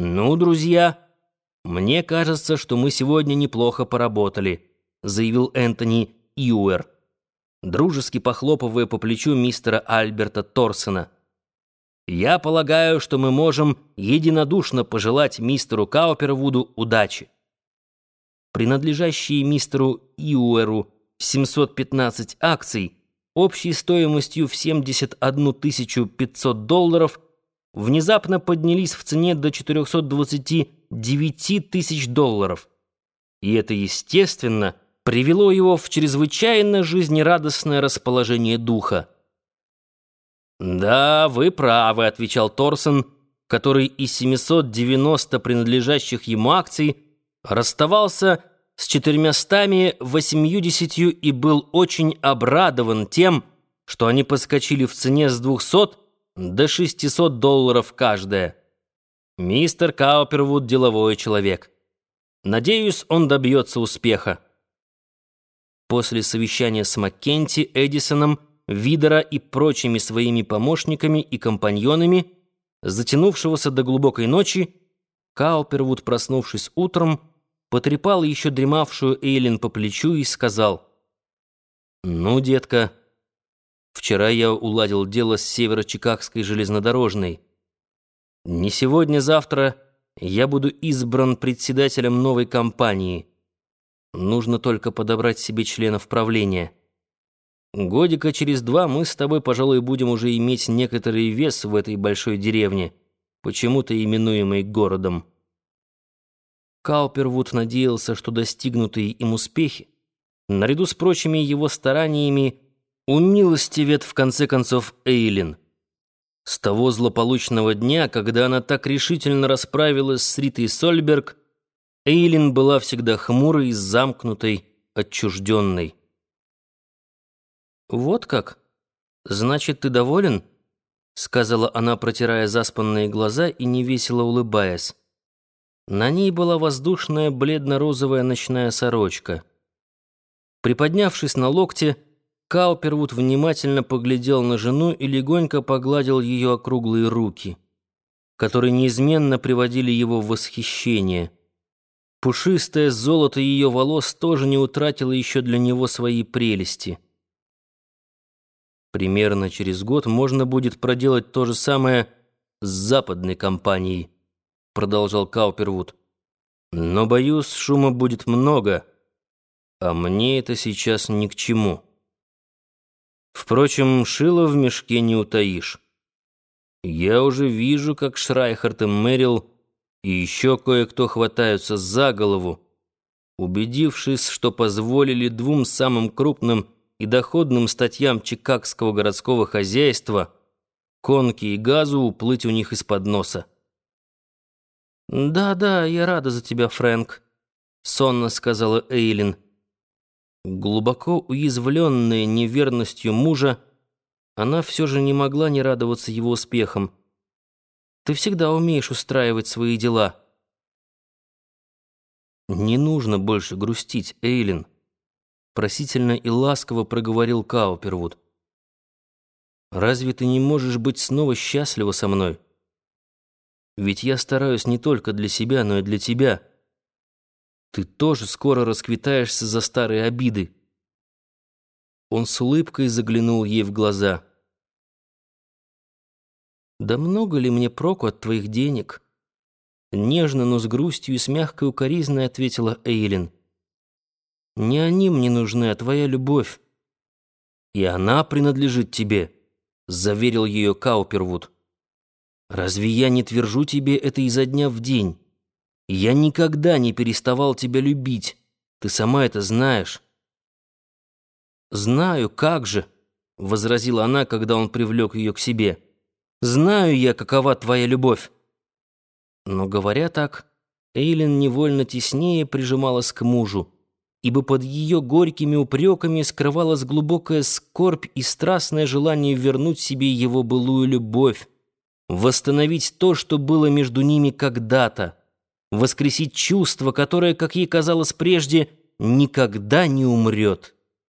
«Ну, друзья, мне кажется, что мы сегодня неплохо поработали», заявил Энтони Иуэр, дружески похлопывая по плечу мистера Альберта Торсона. «Я полагаю, что мы можем единодушно пожелать мистеру Каупервуду удачи». Принадлежащие мистеру Иуэру 715 акций общей стоимостью в 71 500 долларов – внезапно поднялись в цене до 429 тысяч долларов. И это, естественно, привело его в чрезвычайно жизнерадостное расположение духа. «Да, вы правы», — отвечал Торсон, который из 790 принадлежащих ему акций расставался с 480 и был очень обрадован тем, что они подскочили в цене с 200 до 600 долларов каждая. Мистер Каупервуд – деловой человек. Надеюсь, он добьется успеха. После совещания с Маккенти, Эдисоном, Видера и прочими своими помощниками и компаньонами, затянувшегося до глубокой ночи, Каупервуд, проснувшись утром, потрепал еще дремавшую Эйлин по плечу и сказал, «Ну, детка, — Вчера я уладил дело с Северо-Чикагской железнодорожной. Не сегодня-завтра я буду избран председателем новой компании. Нужно только подобрать себе членов правления. Годика через два мы с тобой, пожалуй, будем уже иметь некоторый вес в этой большой деревне, почему-то именуемой городом. Каупервуд надеялся, что достигнутые им успехи, наряду с прочими его стараниями, Умилостивет, в конце концов, Эйлин. С того злополучного дня, когда она так решительно расправилась с Ритой Сольберг, Эйлин была всегда хмурой, замкнутой, отчужденной. «Вот как? Значит, ты доволен?» — сказала она, протирая заспанные глаза и невесело улыбаясь. На ней была воздушная бледно-розовая ночная сорочка. Приподнявшись на локте, Каупервуд внимательно поглядел на жену и легонько погладил ее округлые руки, которые неизменно приводили его в восхищение. Пушистое золото ее волос тоже не утратило еще для него своей прелести. Примерно через год можно будет проделать то же самое с западной компанией, продолжал Каупервуд. Но, боюсь, шума будет много, а мне это сейчас ни к чему. Впрочем, шило в мешке не утаишь. Я уже вижу, как Шрайхард и Мэрил и еще кое-кто хватаются за голову, убедившись, что позволили двум самым крупным и доходным статьям чикагского городского хозяйства конки и газу уплыть у них из-под носа. «Да-да, я рада за тебя, Фрэнк», — сонно сказала Эйлин. Глубоко уязвленная неверностью мужа, она все же не могла не радоваться его успехам. «Ты всегда умеешь устраивать свои дела». «Не нужно больше грустить, Эйлин», — просительно и ласково проговорил Каупервуд. «Разве ты не можешь быть снова счастлива со мной? Ведь я стараюсь не только для себя, но и для тебя». Ты тоже скоро расквитаешься за старые обиды. Он с улыбкой заглянул ей в глаза. «Да много ли мне проку от твоих денег?» Нежно, но с грустью и с мягкой укоризной ответила Эйлин. «Не они мне нужны, а твоя любовь. И она принадлежит тебе», — заверил ее Каупервуд. «Разве я не твержу тебе это изо дня в день?» Я никогда не переставал тебя любить. Ты сама это знаешь». «Знаю, как же», — возразила она, когда он привлек ее к себе. «Знаю я, какова твоя любовь». Но, говоря так, Эйлин невольно теснее прижималась к мужу, ибо под ее горькими упреками скрывалась глубокая скорбь и страстное желание вернуть себе его былую любовь, восстановить то, что было между ними когда-то воскресить чувство, которое, как ей казалось прежде, никогда не умрет.